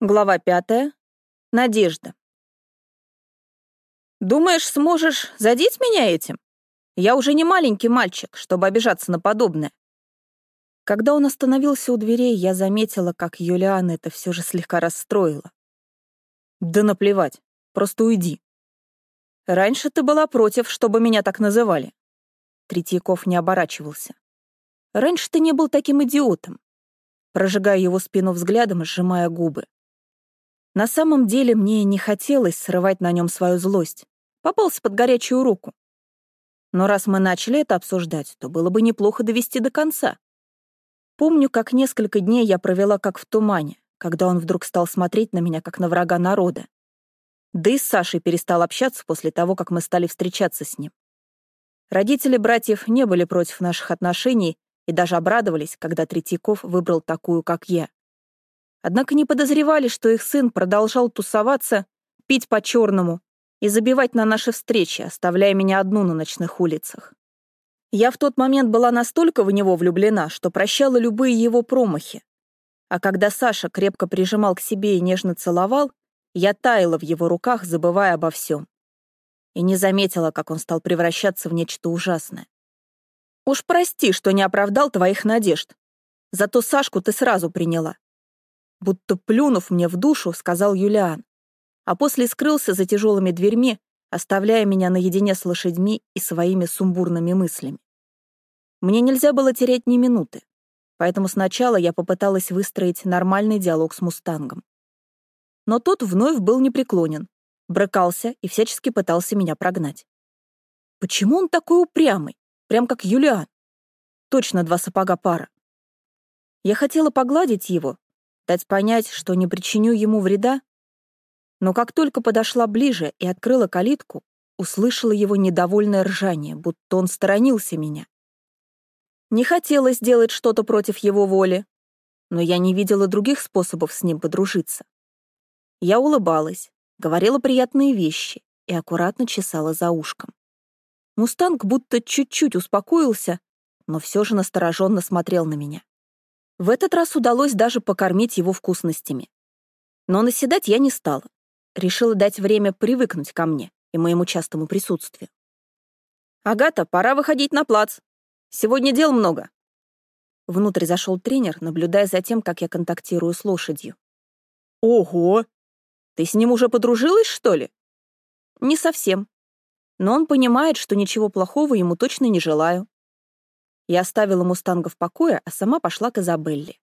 Глава пятая. Надежда. «Думаешь, сможешь задеть меня этим? Я уже не маленький мальчик, чтобы обижаться на подобное». Когда он остановился у дверей, я заметила, как Юлиана это все же слегка расстроила. «Да наплевать, просто уйди». «Раньше ты была против, чтобы меня так называли». Третьяков не оборачивался. «Раньше ты не был таким идиотом». Прожигая его спину взглядом, сжимая губы. На самом деле мне не хотелось срывать на нем свою злость. Попался под горячую руку. Но раз мы начали это обсуждать, то было бы неплохо довести до конца. Помню, как несколько дней я провела как в тумане, когда он вдруг стал смотреть на меня как на врага народа. Да и с Сашей перестал общаться после того, как мы стали встречаться с ним. Родители братьев не были против наших отношений и даже обрадовались, когда Третьяков выбрал такую, как я. Однако не подозревали, что их сын продолжал тусоваться, пить по-черному и забивать на наши встречи, оставляя меня одну на ночных улицах. Я в тот момент была настолько в него влюблена, что прощала любые его промахи. А когда Саша крепко прижимал к себе и нежно целовал, я таяла в его руках, забывая обо всем. И не заметила, как он стал превращаться в нечто ужасное. «Уж прости, что не оправдал твоих надежд. Зато Сашку ты сразу приняла будто плюнув мне в душу, сказал Юлиан, а после скрылся за тяжелыми дверьми, оставляя меня наедине с лошадьми и своими сумбурными мыслями. Мне нельзя было терять ни минуты, поэтому сначала я попыталась выстроить нормальный диалог с Мустангом. Но тот вновь был непреклонен, брыкался и всячески пытался меня прогнать. Почему он такой упрямый, прям как Юлиан? Точно два сапога пара. Я хотела погладить его, дать понять, что не причиню ему вреда? Но как только подошла ближе и открыла калитку, услышала его недовольное ржание, будто он сторонился меня. Не хотела сделать что-то против его воли, но я не видела других способов с ним подружиться. Я улыбалась, говорила приятные вещи и аккуратно чесала за ушком. Мустанг будто чуть-чуть успокоился, но все же настороженно смотрел на меня. В этот раз удалось даже покормить его вкусностями. Но наседать я не стала. Решила дать время привыкнуть ко мне и моему частому присутствию. «Агата, пора выходить на плац. Сегодня дел много». Внутрь зашел тренер, наблюдая за тем, как я контактирую с лошадью. «Ого! Ты с ним уже подружилась, что ли?» «Не совсем. Но он понимает, что ничего плохого ему точно не желаю. Я оставила Мустанга в покое, а сама пошла к Изабелле.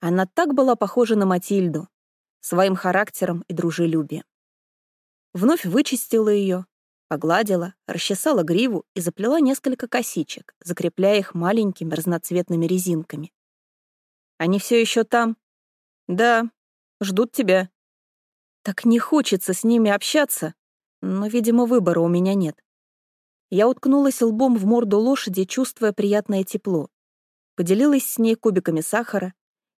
Она так была похожа на Матильду, своим характером и дружелюбием. Вновь вычистила ее, погладила, расчесала гриву и заплела несколько косичек, закрепляя их маленькими разноцветными резинками. «Они все еще там?» «Да, ждут тебя». Так не хочется с ними общаться, но, видимо, выбора у меня нет. Я уткнулась лбом в морду лошади, чувствуя приятное тепло. Поделилась с ней кубиками сахара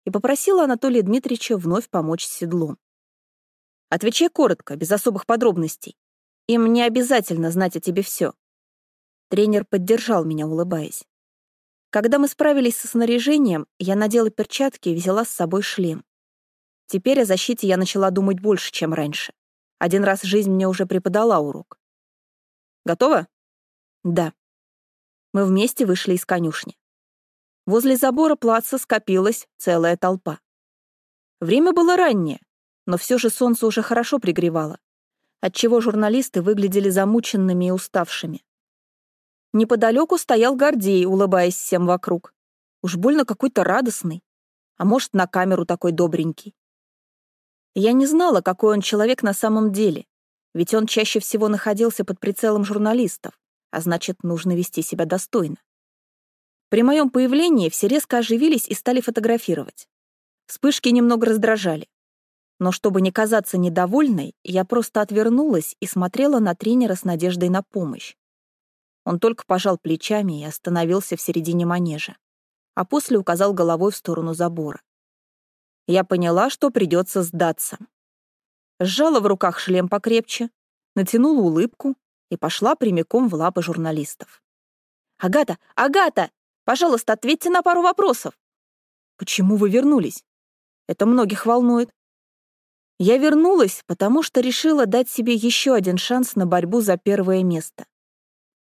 и попросила Анатолия Дмитриевича вновь помочь с седлом. «Отвечай коротко, без особых подробностей. Им не обязательно знать о тебе все. Тренер поддержал меня, улыбаясь. Когда мы справились со снаряжением, я надела перчатки и взяла с собой шлем. Теперь о защите я начала думать больше, чем раньше. Один раз жизнь мне уже преподала урок. «Готово?» Да. Мы вместе вышли из конюшни. Возле забора плаца скопилась целая толпа. Время было раннее, но все же солнце уже хорошо пригревало, отчего журналисты выглядели замученными и уставшими. Неподалеку стоял Гордей, улыбаясь всем вокруг. Уж больно какой-то радостный. А может, на камеру такой добренький. Я не знала, какой он человек на самом деле, ведь он чаще всего находился под прицелом журналистов а значит, нужно вести себя достойно. При моем появлении все резко оживились и стали фотографировать. Вспышки немного раздражали. Но чтобы не казаться недовольной, я просто отвернулась и смотрела на тренера с надеждой на помощь. Он только пожал плечами и остановился в середине манежа, а после указал головой в сторону забора. Я поняла, что придется сдаться. Сжала в руках шлем покрепче, натянула улыбку и пошла прямиком в лапы журналистов. «Агата! Агата! Пожалуйста, ответьте на пару вопросов!» «Почему вы вернулись? Это многих волнует». Я вернулась, потому что решила дать себе еще один шанс на борьбу за первое место.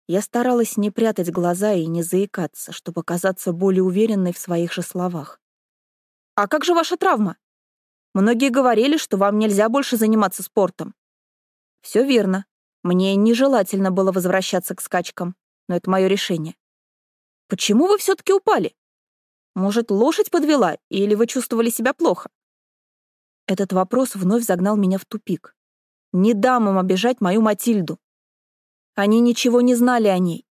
Я старалась не прятать глаза и не заикаться, чтобы казаться более уверенной в своих же словах. «А как же ваша травма? Многие говорили, что вам нельзя больше заниматься спортом». «Все верно. Мне нежелательно было возвращаться к скачкам, но это мое решение». «Почему вы все-таки упали? Может, лошадь подвела, или вы чувствовали себя плохо?» Этот вопрос вновь загнал меня в тупик. Не дам им обижать мою Матильду. Они ничего не знали о ней.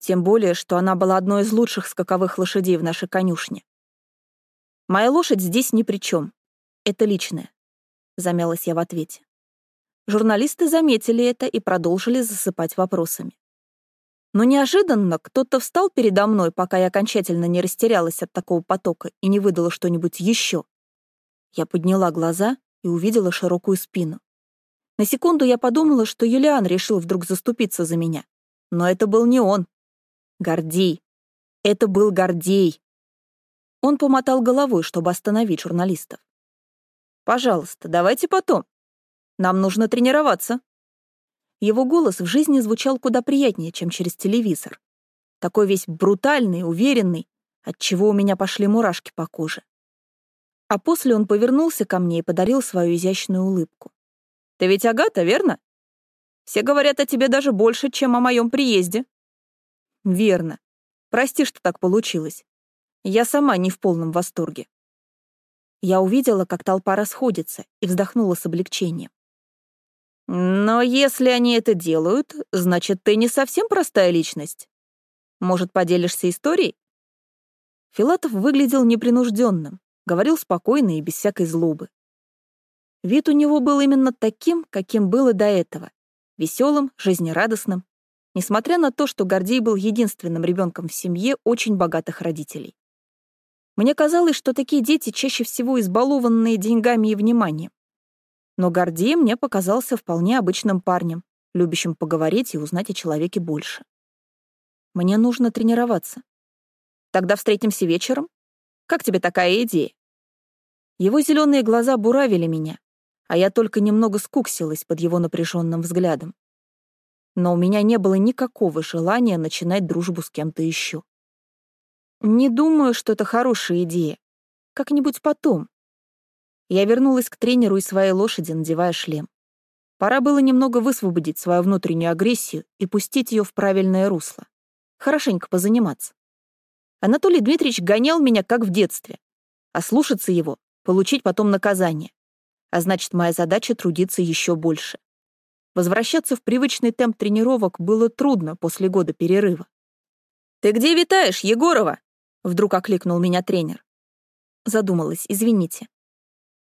Тем более, что она была одной из лучших скаковых лошадей в нашей конюшне. Моя лошадь здесь ни при чем. Это личное. Замялась я в ответе. Журналисты заметили это и продолжили засыпать вопросами. Но неожиданно кто-то встал передо мной, пока я окончательно не растерялась от такого потока и не выдала что-нибудь еще. Я подняла глаза и увидела широкую спину. На секунду я подумала, что Юлиан решил вдруг заступиться за меня. Но это был не он. Гордей. Это был Гордей. Он помотал головой, чтобы остановить журналистов. «Пожалуйста, давайте потом. Нам нужно тренироваться». Его голос в жизни звучал куда приятнее, чем через телевизор. Такой весь брутальный, уверенный, отчего у меня пошли мурашки по коже. А после он повернулся ко мне и подарил свою изящную улыбку. «Ты ведь Агата, верно? Все говорят о тебе даже больше, чем о моем приезде». «Верно. Прости, что так получилось. Я сама не в полном восторге». Я увидела, как толпа расходится, и вздохнула с облегчением. «Но если они это делают, значит, ты не совсем простая личность. Может, поделишься историей?» Филатов выглядел непринужденным, говорил спокойно и без всякой злобы. Вид у него был именно таким, каким было до этого, веселым, жизнерадостным, несмотря на то, что Гордей был единственным ребенком в семье очень богатых родителей. Мне казалось, что такие дети чаще всего избалованные деньгами и вниманием. Но Гордей мне показался вполне обычным парнем, любящим поговорить и узнать о человеке больше. Мне нужно тренироваться. Тогда встретимся вечером? Как тебе такая идея? Его зеленые глаза буравили меня, а я только немного скуксилась под его напряженным взглядом. Но у меня не было никакого желания начинать дружбу с кем-то еще. Не думаю, что это хорошая идея. Как-нибудь потом. Я вернулась к тренеру и своей лошади, надевая шлем. Пора было немного высвободить свою внутреннюю агрессию и пустить ее в правильное русло. Хорошенько позаниматься. Анатолий Дмитриевич гонял меня, как в детстве. А слушаться его — получить потом наказание. А значит, моя задача — трудиться еще больше. Возвращаться в привычный темп тренировок было трудно после года перерыва. «Ты где витаешь, Егорова?» — вдруг окликнул меня тренер. Задумалась, извините.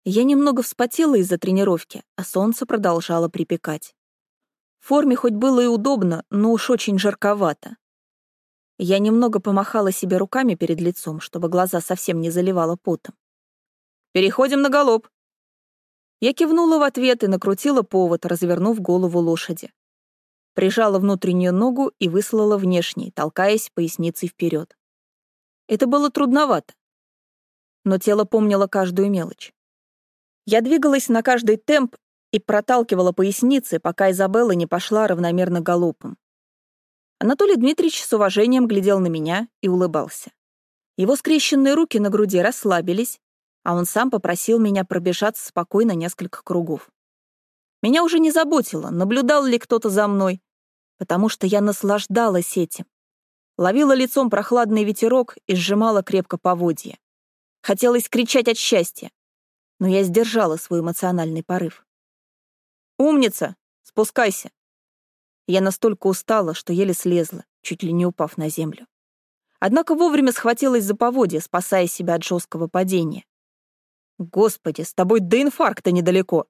Я немного вспотела из-за тренировки, а солнце продолжало припекать. В форме хоть было и удобно, но уж очень жарковато. Я немного помахала себе руками перед лицом, чтобы глаза совсем не заливало потом. «Переходим на галоп!» Я кивнула в ответ и накрутила повод, развернув голову лошади. Прижала внутреннюю ногу и выслала внешней, толкаясь поясницей вперед. Это было трудновато, но тело помнило каждую мелочь. Я двигалась на каждый темп и проталкивала поясницы, пока Изабелла не пошла равномерно галопом. Анатолий Дмитриевич с уважением глядел на меня и улыбался. Его скрещенные руки на груди расслабились, а он сам попросил меня пробежаться спокойно несколько кругов. Меня уже не заботило, наблюдал ли кто-то за мной, потому что я наслаждалась этим. Ловила лицом прохладный ветерок и сжимала крепко поводья. Хотелось кричать от счастья, но я сдержала свой эмоциональный порыв. «Умница! Спускайся!» Я настолько устала, что еле слезла, чуть ли не упав на землю. Однако вовремя схватилась за поводья, спасая себя от жесткого падения. «Господи, с тобой до инфаркта недалеко!»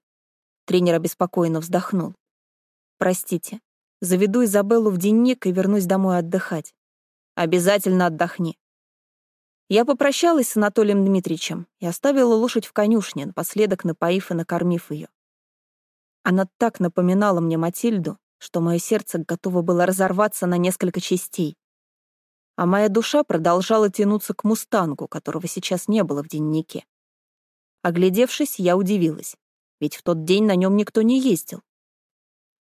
Тренер обеспокоенно вздохнул. «Простите, заведу Изабеллу в денник и вернусь домой отдыхать. Обязательно отдохни». Я попрощалась с Анатолием Дмитриевичем и оставила лошадь в конюшне, напоследок напоив и накормив ее. Она так напоминала мне Матильду, что мое сердце готово было разорваться на несколько частей. А моя душа продолжала тянуться к мустангу, которого сейчас не было в дневнике. Оглядевшись, я удивилась. ведь в тот день на нем никто не ездил.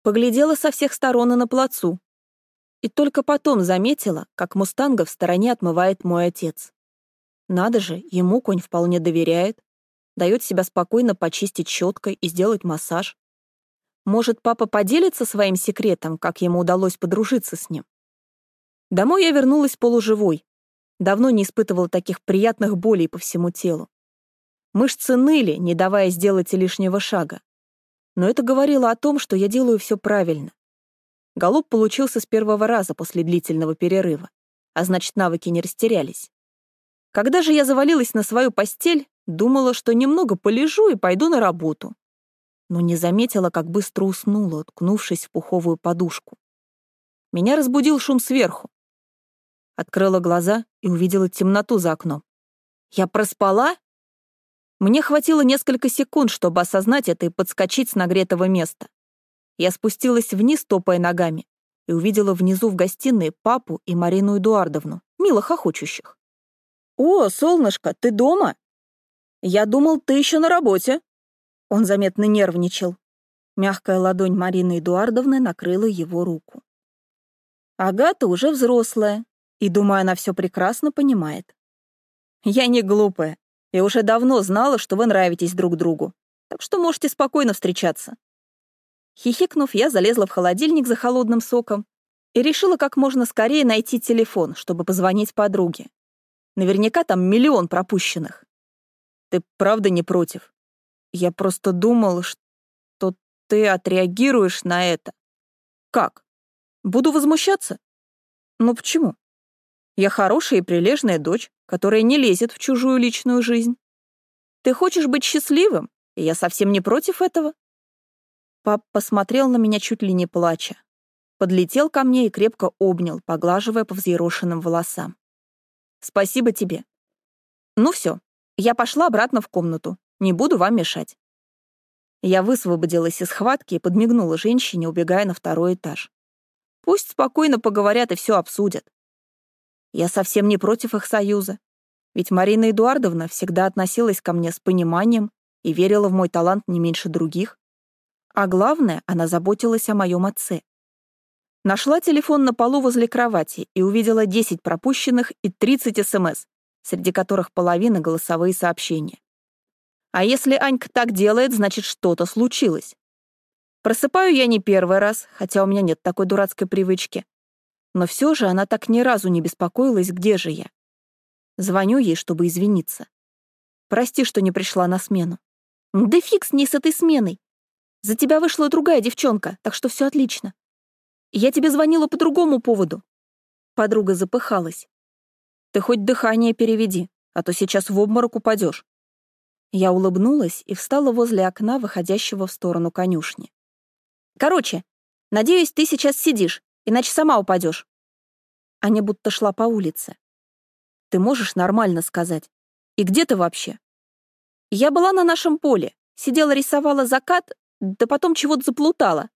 Поглядела со всех сторон и на плацу. И только потом заметила, как мустанга в стороне отмывает мой отец. Надо же, ему конь вполне доверяет, дает себя спокойно почистить щеткой и сделать массаж. Может, папа поделится своим секретом, как ему удалось подружиться с ним? Домой я вернулась полуживой. Давно не испытывала таких приятных болей по всему телу. Мышцы ныли, не давая сделать лишнего шага. Но это говорило о том, что я делаю все правильно. Голуб получился с первого раза после длительного перерыва, а значит, навыки не растерялись. Когда же я завалилась на свою постель, думала, что немного полежу и пойду на работу но не заметила, как быстро уснула, уткнувшись в пуховую подушку. Меня разбудил шум сверху. Открыла глаза и увидела темноту за окном. Я проспала? Мне хватило несколько секунд, чтобы осознать это и подскочить с нагретого места. Я спустилась вниз, топая ногами, и увидела внизу в гостиной папу и Марину Эдуардовну, мило хохочущих. «О, солнышко, ты дома? Я думал, ты еще на работе», он заметно нервничал. Мягкая ладонь Марины Эдуардовны накрыла его руку. Агата уже взрослая, и, думаю, она все прекрасно понимает. Я не глупая, и уже давно знала, что вы нравитесь друг другу, так что можете спокойно встречаться. Хихикнув, я залезла в холодильник за холодным соком и решила как можно скорее найти телефон, чтобы позвонить подруге. Наверняка там миллион пропущенных. Ты правда не против? Я просто думал, что ты отреагируешь на это. Как? Буду возмущаться? Ну почему? Я хорошая и прилежная дочь, которая не лезет в чужую личную жизнь. Ты хочешь быть счастливым, и я совсем не против этого. Пап посмотрел на меня чуть ли не плача. Подлетел ко мне и крепко обнял, поглаживая по взъерошенным волосам. Спасибо тебе. Ну все, я пошла обратно в комнату. Не буду вам мешать. Я высвободилась из схватки и подмигнула женщине, убегая на второй этаж. Пусть спокойно поговорят и все обсудят. Я совсем не против их союза. Ведь Марина Эдуардовна всегда относилась ко мне с пониманием и верила в мой талант не меньше других. А главное, она заботилась о моем отце. Нашла телефон на полу возле кровати и увидела 10 пропущенных и 30 СМС, среди которых половина голосовые сообщения. А если Анька так делает, значит, что-то случилось. Просыпаю я не первый раз, хотя у меня нет такой дурацкой привычки. Но все же она так ни разу не беспокоилась, где же я. Звоню ей, чтобы извиниться. Прости, что не пришла на смену. Да фиг с ней с этой сменой. За тебя вышла другая девчонка, так что все отлично. Я тебе звонила по другому поводу. Подруга запыхалась. Ты хоть дыхание переведи, а то сейчас в обморок упадешь. Я улыбнулась и встала возле окна, выходящего в сторону конюшни. «Короче, надеюсь, ты сейчас сидишь, иначе сама упадешь. Аня будто шла по улице. «Ты можешь нормально сказать? И где ты вообще?» «Я была на нашем поле, сидела рисовала закат, да потом чего-то заплутала».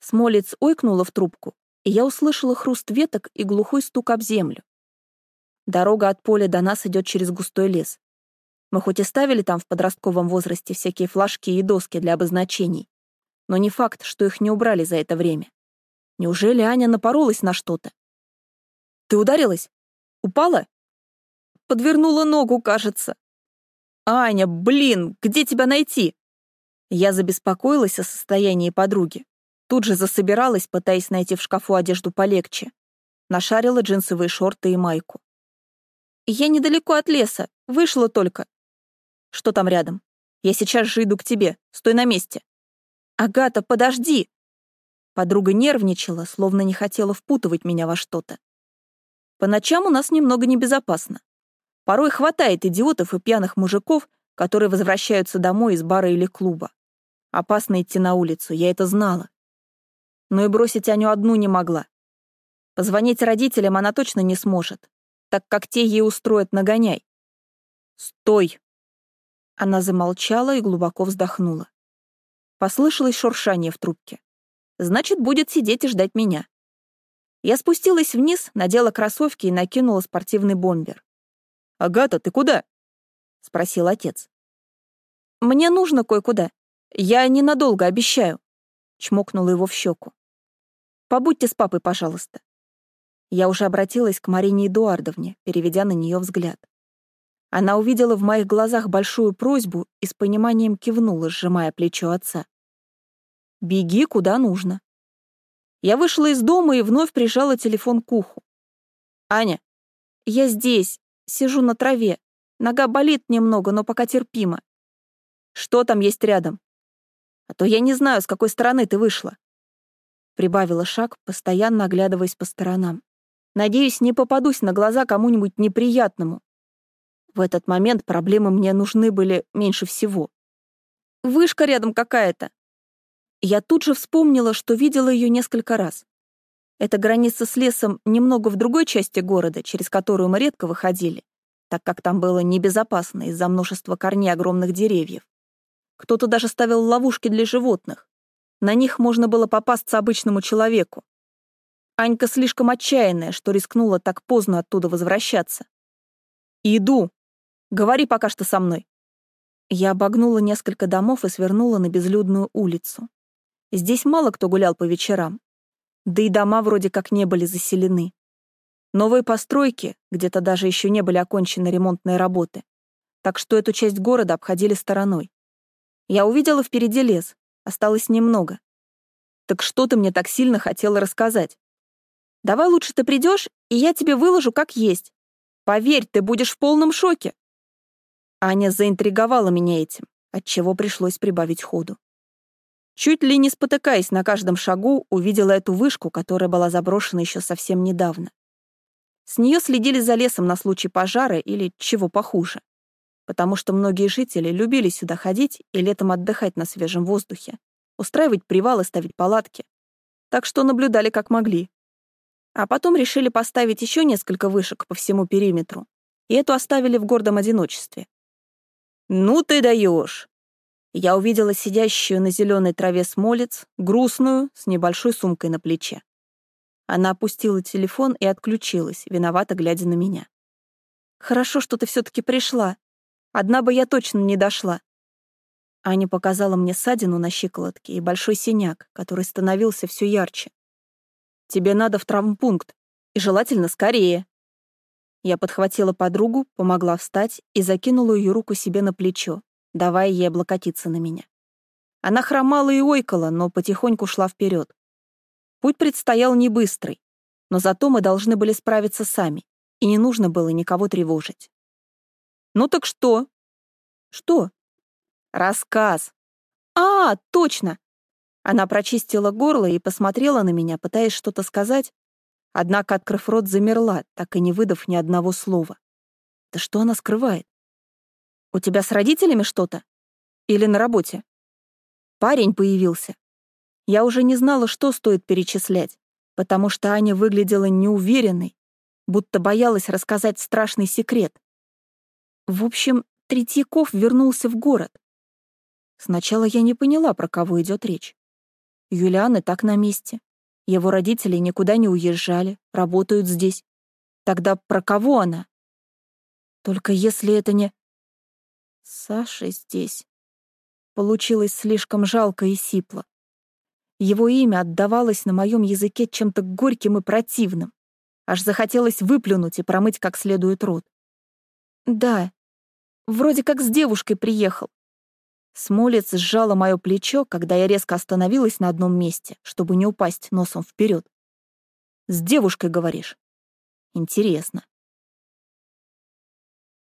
Смолец ойкнула в трубку, и я услышала хруст веток и глухой стук об землю. Дорога от поля до нас идет через густой лес. Мы хоть и ставили там в подростковом возрасте всякие флажки и доски для обозначений, но не факт, что их не убрали за это время. Неужели Аня напоролась на что-то? Ты ударилась? Упала? Подвернула ногу, кажется. Аня, блин, где тебя найти? Я забеспокоилась о состоянии подруги. Тут же засобиралась, пытаясь найти в шкафу одежду полегче. Нашарила джинсовые шорты и майку. Я недалеко от леса, вышла только. Что там рядом? Я сейчас же иду к тебе. Стой на месте. Агата, подожди!» Подруга нервничала, словно не хотела впутывать меня во что-то. По ночам у нас немного небезопасно. Порой хватает идиотов и пьяных мужиков, которые возвращаются домой из бара или клуба. Опасно идти на улицу, я это знала. Но и бросить Аню одну не могла. Позвонить родителям она точно не сможет, так как те ей устроят нагоняй. «Стой!» Она замолчала и глубоко вздохнула. Послышалось шуршание в трубке. Значит, будет сидеть и ждать меня. Я спустилась вниз, надела кроссовки и накинула спортивный бомбер. «Агата, ты куда?» — спросил отец. «Мне нужно кое-куда. Я ненадолго, обещаю. Чмокнула его в щеку. Побудьте с папой, пожалуйста. Я уже обратилась к Марине Эдуардовне, переведя на нее взгляд. Она увидела в моих глазах большую просьбу и с пониманием кивнула, сжимая плечо отца. «Беги, куда нужно». Я вышла из дома и вновь прижала телефон к уху. «Аня, я здесь, сижу на траве. Нога болит немного, но пока терпимо. Что там есть рядом? А то я не знаю, с какой стороны ты вышла». Прибавила шаг, постоянно оглядываясь по сторонам. Надеюсь, не попадусь на глаза кому-нибудь неприятному. В этот момент проблемы мне нужны были меньше всего. Вышка рядом какая-то. Я тут же вспомнила, что видела ее несколько раз. Это граница с лесом немного в другой части города, через которую мы редко выходили, так как там было небезопасно из-за множества корней огромных деревьев. Кто-то даже ставил ловушки для животных. На них можно было попасться обычному человеку. Анька слишком отчаянная, что рискнула так поздно оттуда возвращаться. «Иду. Говори пока что со мной». Я обогнула несколько домов и свернула на безлюдную улицу. Здесь мало кто гулял по вечерам. Да и дома вроде как не были заселены. Новые постройки, где-то даже еще не были окончены ремонтные работы. Так что эту часть города обходили стороной. Я увидела впереди лес. Осталось немного. Так что ты мне так сильно хотела рассказать? Давай лучше ты придешь, и я тебе выложу как есть. Поверь, ты будешь в полном шоке. Аня заинтриговала меня этим, отчего пришлось прибавить ходу. Чуть ли не спотыкаясь на каждом шагу, увидела эту вышку, которая была заброшена еще совсем недавно. С нее следили за лесом на случай пожара или чего похуже, потому что многие жители любили сюда ходить и летом отдыхать на свежем воздухе, устраивать привалы, ставить палатки. Так что наблюдали как могли. А потом решили поставить еще несколько вышек по всему периметру, и эту оставили в гордом одиночестве. «Ну ты даешь!» Я увидела сидящую на зеленой траве смолец, грустную, с небольшой сумкой на плече. Она опустила телефон и отключилась, виновато глядя на меня. «Хорошо, что ты все-таки пришла. Одна бы я точно не дошла». Аня показала мне ссадину на щиколотке и большой синяк, который становился все ярче. Тебе надо в травмпункт, и желательно скорее». Я подхватила подругу, помогла встать и закинула ее руку себе на плечо, давая ей облокотиться на меня. Она хромала и ойкала, но потихоньку шла вперед. Путь предстоял не быстрый, но зато мы должны были справиться сами, и не нужно было никого тревожить. «Ну так что?» «Что?» «Рассказ». «А, точно! Она прочистила горло и посмотрела на меня, пытаясь что-то сказать, однако, открыв рот, замерла, так и не выдав ни одного слова. Да что она скрывает? У тебя с родителями что-то? Или на работе? Парень появился. Я уже не знала, что стоит перечислять, потому что Аня выглядела неуверенной, будто боялась рассказать страшный секрет. В общем, Третьяков вернулся в город. Сначала я не поняла, про кого идет речь. Юлиан и так на месте. Его родители никуда не уезжали, работают здесь. Тогда про кого она? Только если это не... Саша здесь. Получилось слишком жалко и сипло. Его имя отдавалось на моем языке чем-то горьким и противным. Аж захотелось выплюнуть и промыть как следует рот. Да, вроде как с девушкой приехал. Смолец сжала мое плечо, когда я резко остановилась на одном месте, чтобы не упасть носом вперед. «С девушкой, говоришь?» «Интересно.